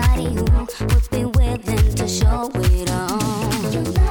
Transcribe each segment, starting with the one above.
somebody who would be willing to show it all.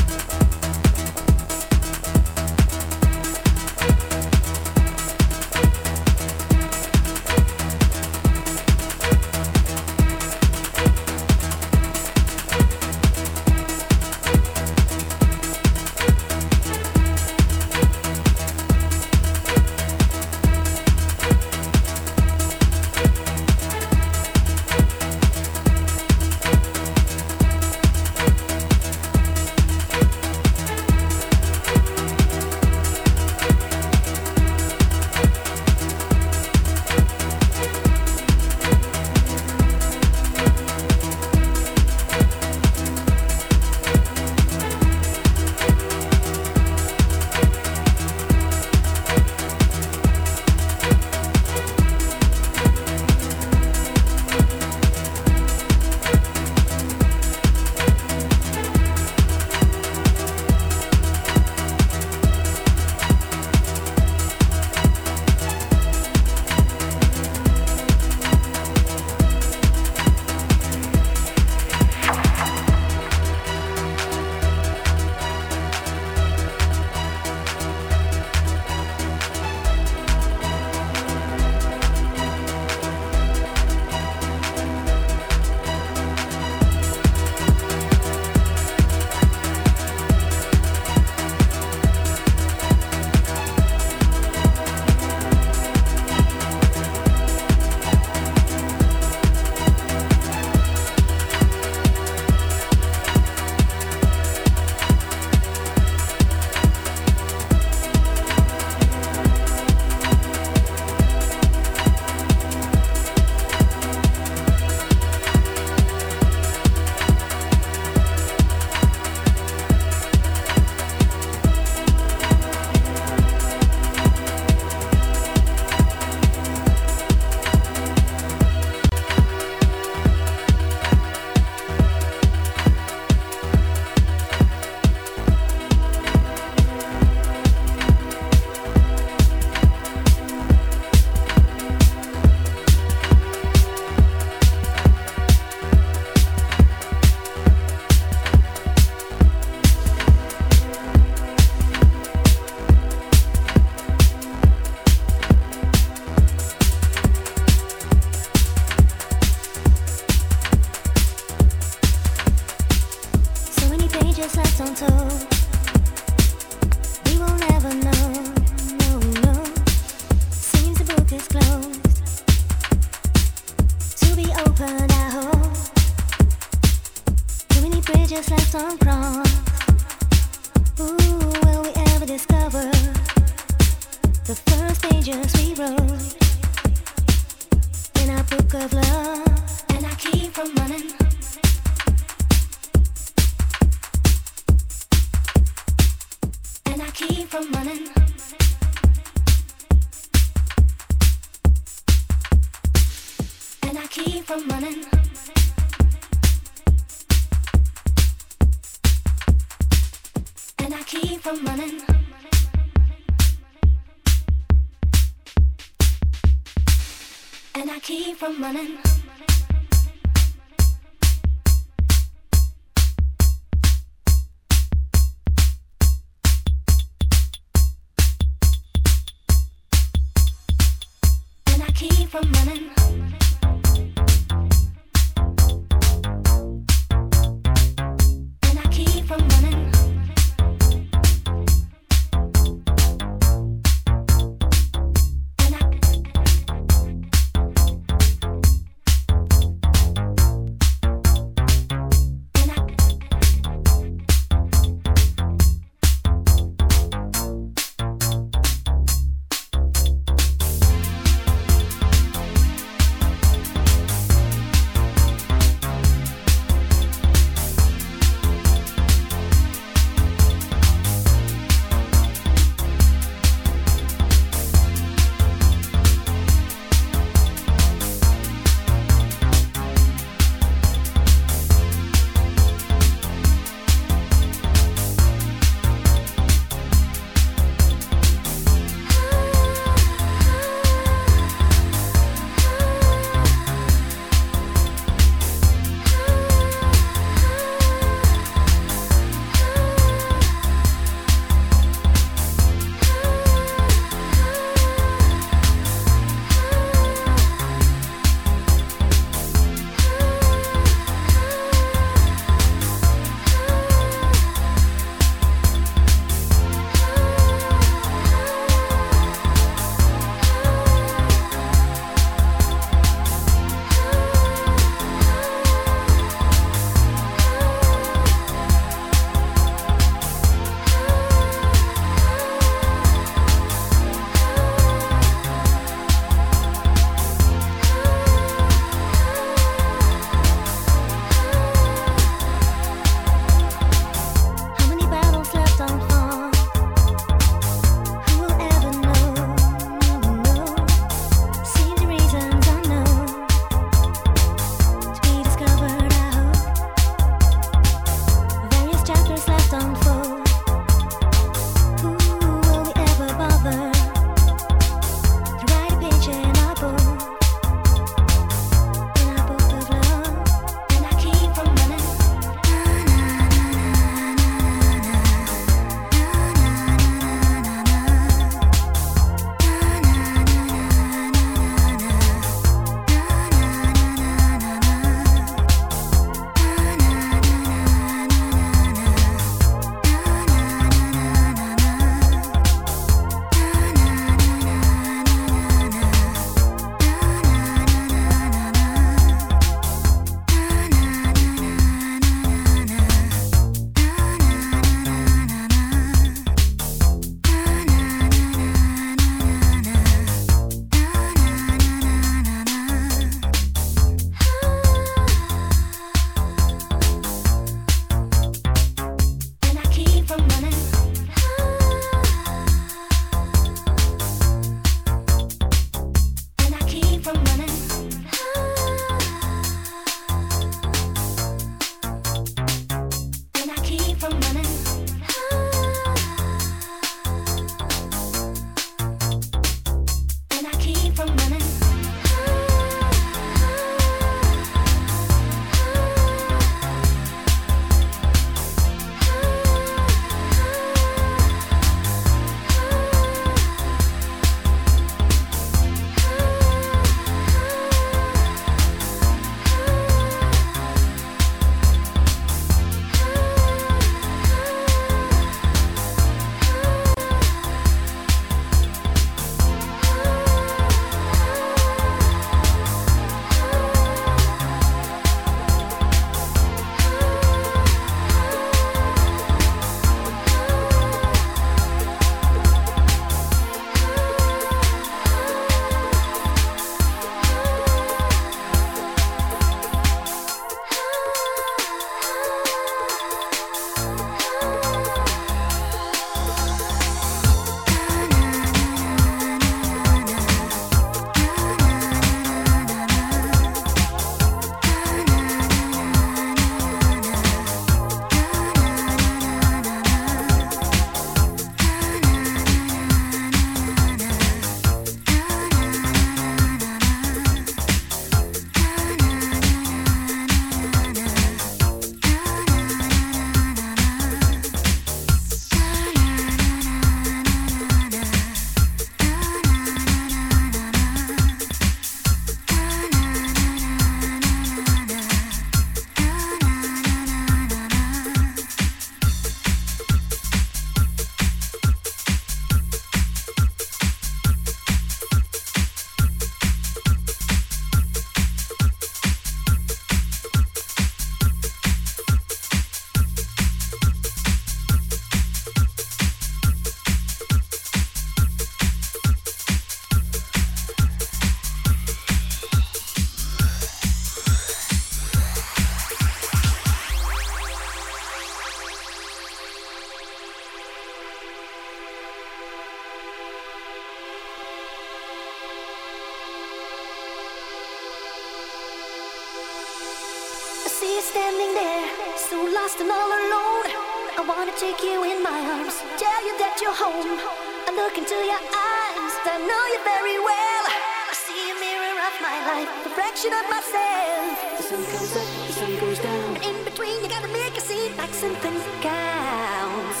reflection of myself. The sun comes up, the sun goes down. and in between, you gotta make a scene like something counts.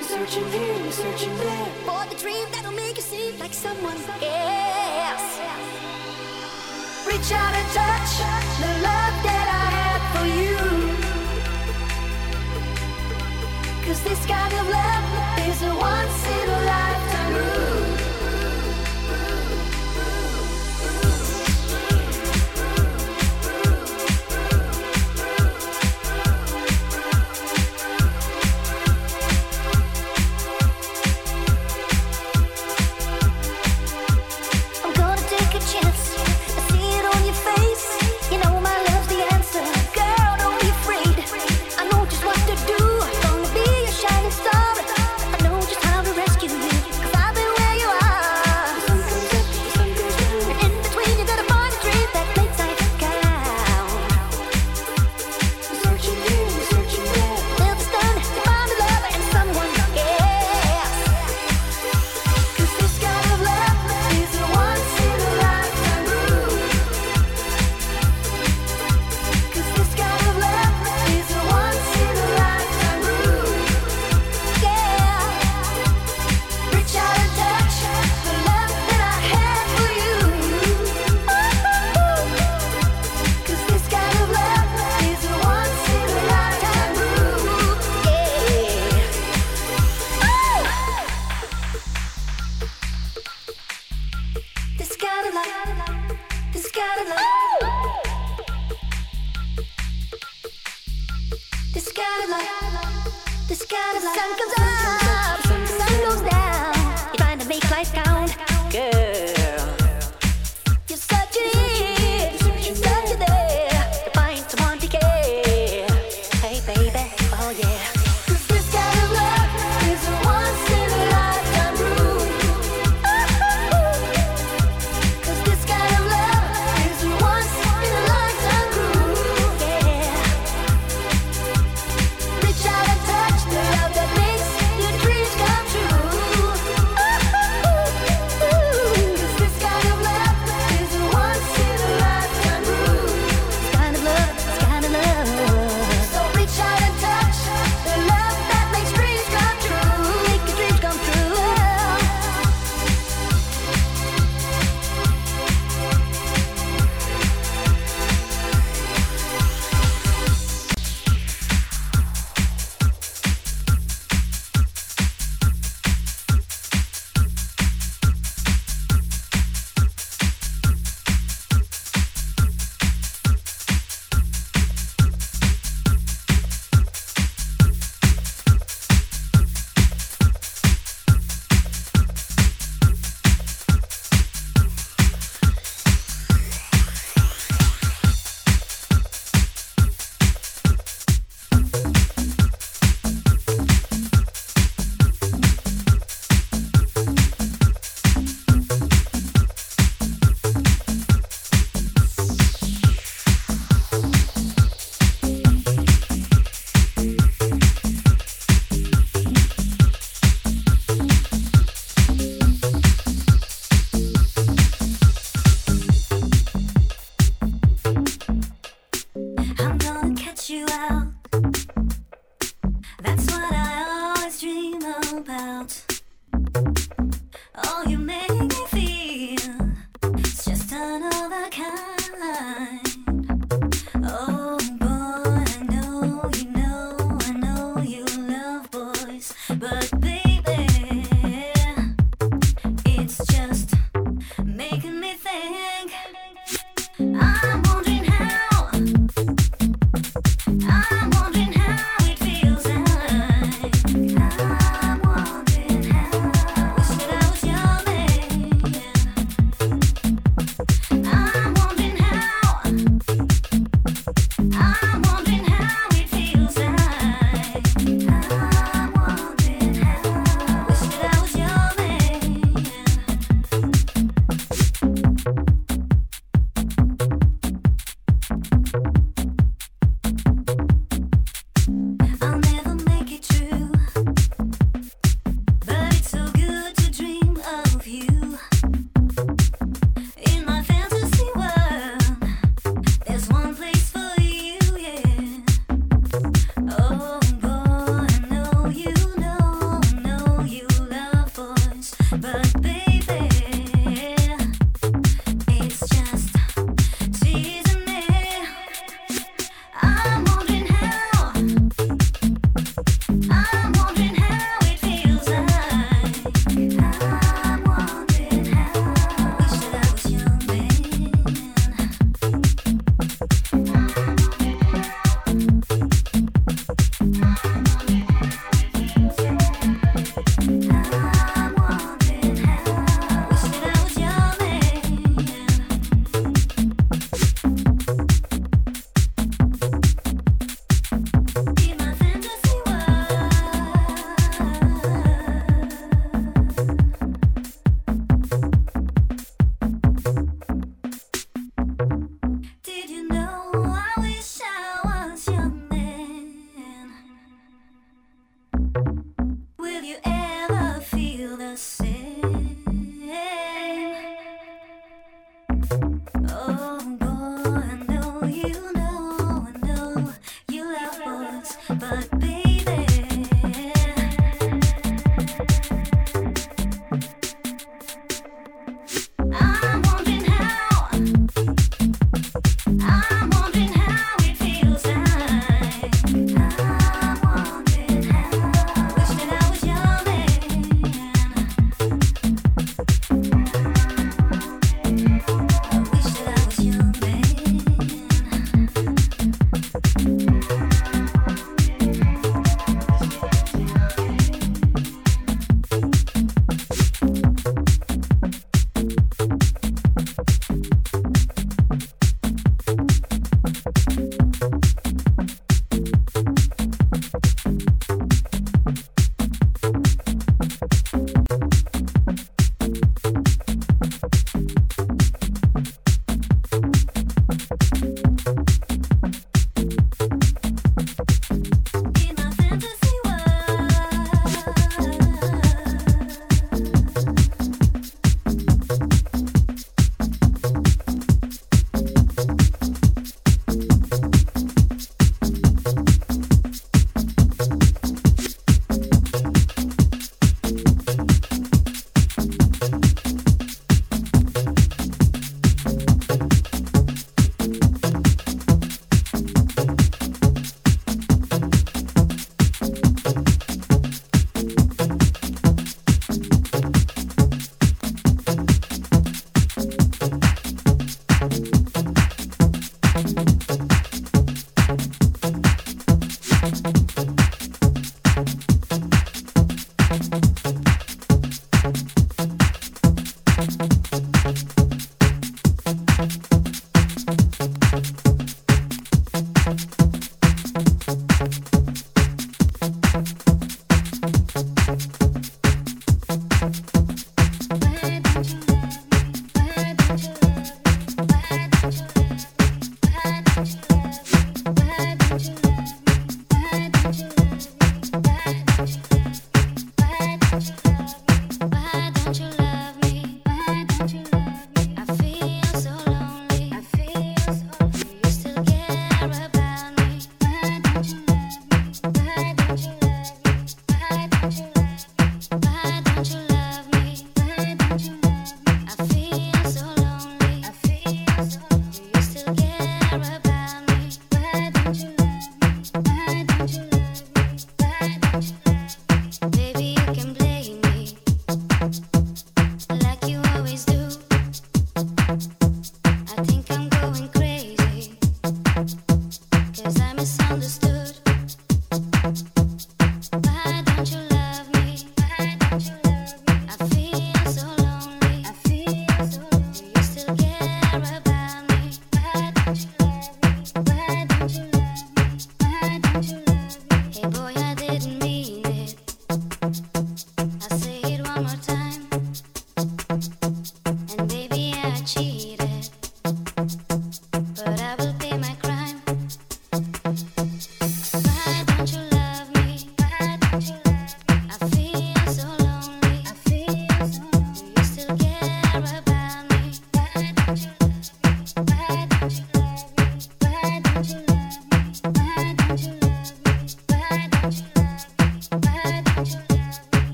Searching here, searching there. For the dream that'll make you seem like someone else. Reach out and touch the love that I have for you. Cause this kind of love is a once in a lifetime.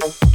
Bye.